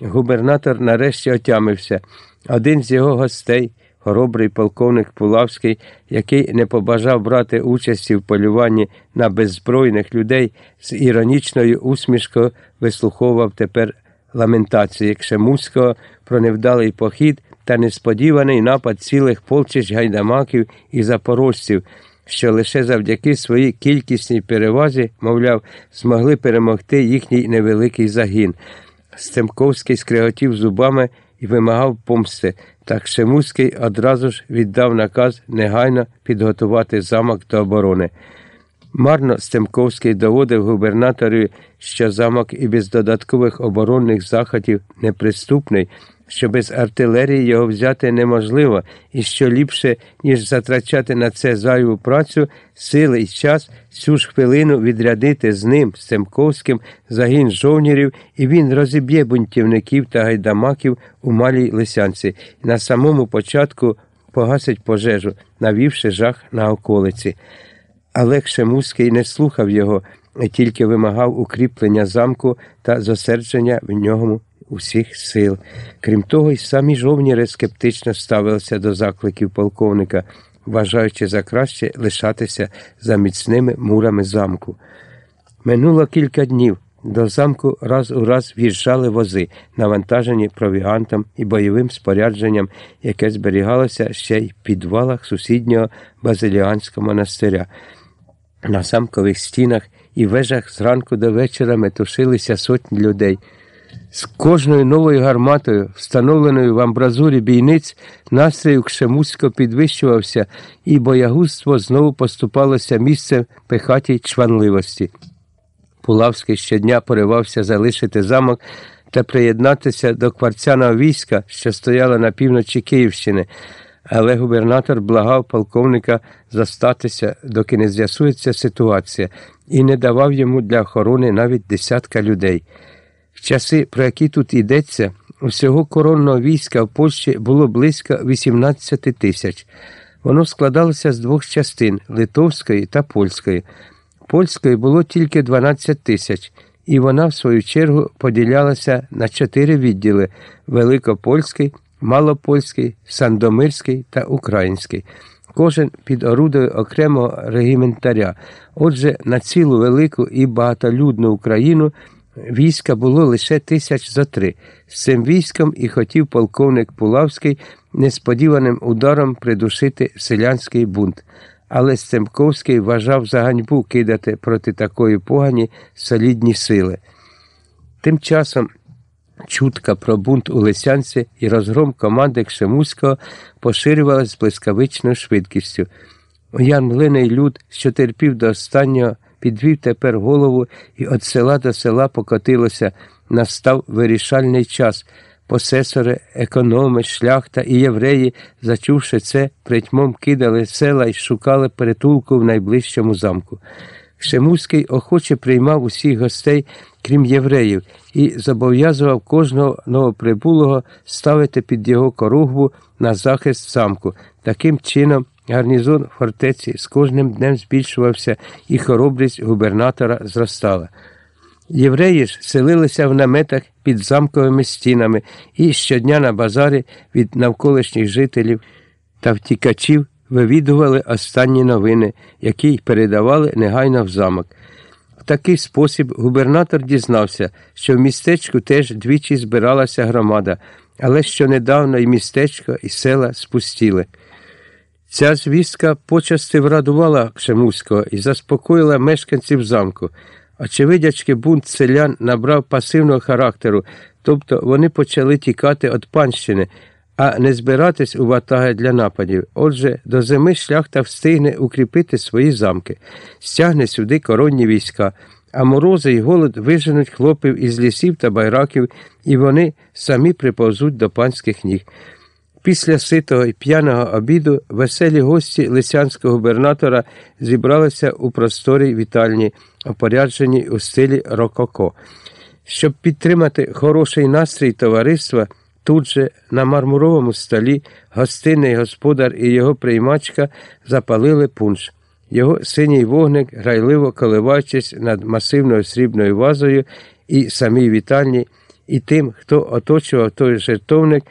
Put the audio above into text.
губернатор нарешті отямився. Один з його гостей, хоробрий полковник Пулавський, який не побажав брати участі в полюванні на беззбройних людей, з іронічною усмішкою вислуховував тепер ламентації Кшемуського про невдалий похід та несподіваний напад цілих полчищ гайдамаків і запорожців, що лише завдяки своїй кількісній перевазі, мовляв, змогли перемогти їхній невеликий загін. Стемковський скриготів зубами і вимагав помсти, так Шемуський одразу ж віддав наказ негайно підготувати замок до оборони. Марно Стемковський доводив губернатору, що замок і без додаткових оборонних заходів неприступний, що без артилерії його взяти неможливо, і що ліпше, ніж затрачати на це зайву працю, сили і час цю ж хвилину відрядити з ним, Стемковським, загін жовнірів, і він розіб'є бунтівників та гайдамаків у малій лисянці, на самому початку погасить пожежу, навівши жах на околиці. Але Кшемуський не слухав його, тільки вимагав укріплення замку та зосередження в ньому усіх сил. Крім того, й самі жовніри скептично ставилися до закликів полковника, вважаючи за краще лишатися за міцними мурами замку. Минуло кілька днів. До замку раз у раз в'їжджали вози, навантажені провігантом і бойовим спорядженням, яке зберігалося ще й в підвалах сусіднього базиліанського монастиря. На замкових стінах і вежах зранку до вечора метушилися сотні людей. З кожною новою гарматою, встановленою в амбразурі бійниць, настрій у Кшемусько підвищувався, і боягузтво знову поступалося місцем пихатій чванливості. Пулавський щодня поривався залишити замок та приєднатися до кварцяного війська, що стояло на півночі Київщини, але губернатор благав полковника застатися, доки не з'ясується ситуація, і не давав йому для охорони навіть десятка людей. В часи, про які тут йдеться, усього коронного війська в Польщі було близько 18 тисяч. Воно складалося з двох частин литовської та польської. Польської було тільки 12 тисяч, і вона, в свою чергу, поділялася на чотири відділи Великопольський, Малопольський, Сандомирський та Український. Кожен під орудою окремого регіментаря. Отже, на цілу велику і багатолюдну Україну війська було лише тисяч за три. З цим військом і хотів полковник Пулавський несподіваним ударом придушити селянський бунт. Але Стемковський вважав за ганьбу кидати проти такої погані солідні сили. Тим часом чутка про бунт у Лисянці і розгром команди Кшемуського поширювалась з блискавичною швидкістю. Ян Млиний люд, що терпів до останнього, підвів тепер голову і від села до села покотилося, настав вирішальний час. Посесори, економи, шляхта і євреї, зачувши це, притьмом кидали села і шукали притулку в найближчому замку. Шемуський охоче приймав усіх гостей, крім євреїв, і зобов'язував кожного новоприбулого ставити під його коругву на захист замку. Таким чином, гарнізон фортеці з кожним днем збільшувався, і хоробрість губернатора зростала. Євреї ж селилися в наметах під замковими стінами і щодня на базарі від навколишніх жителів та втікачів вивідували останні новини, які й передавали негайно в замок. В такий спосіб губернатор дізнався, що в містечку теж двічі збиралася громада, але що недавно і містечко, і села спустіли. Ця звістка почасти врадувала Кшемуського і заспокоїла мешканців замку. Очевидячки, бунт селян набрав пасивного характеру, тобто вони почали тікати від панщини, а не збиратись у ватаги для нападів. Отже, до зими шляхта встигне укріпити свої замки, стягне сюди коронні війська, а морози й голод виженуть хлопів із лісів та байраків, і вони самі приповзуть до панських ніг. Після ситого і п'яного обіду веселі гості лисянського губернатора зібралися у просторій вітальні, опорядженій у стилі Рококо. Щоб підтримати хороший настрій товариства, тут же на мармуровому столі гостинний господар і його приймачка запалили пунш. Його синій вогник, грайливо коливаючись над масивною срібною вазою і самій вітальні, і тим, хто оточував той жертовник,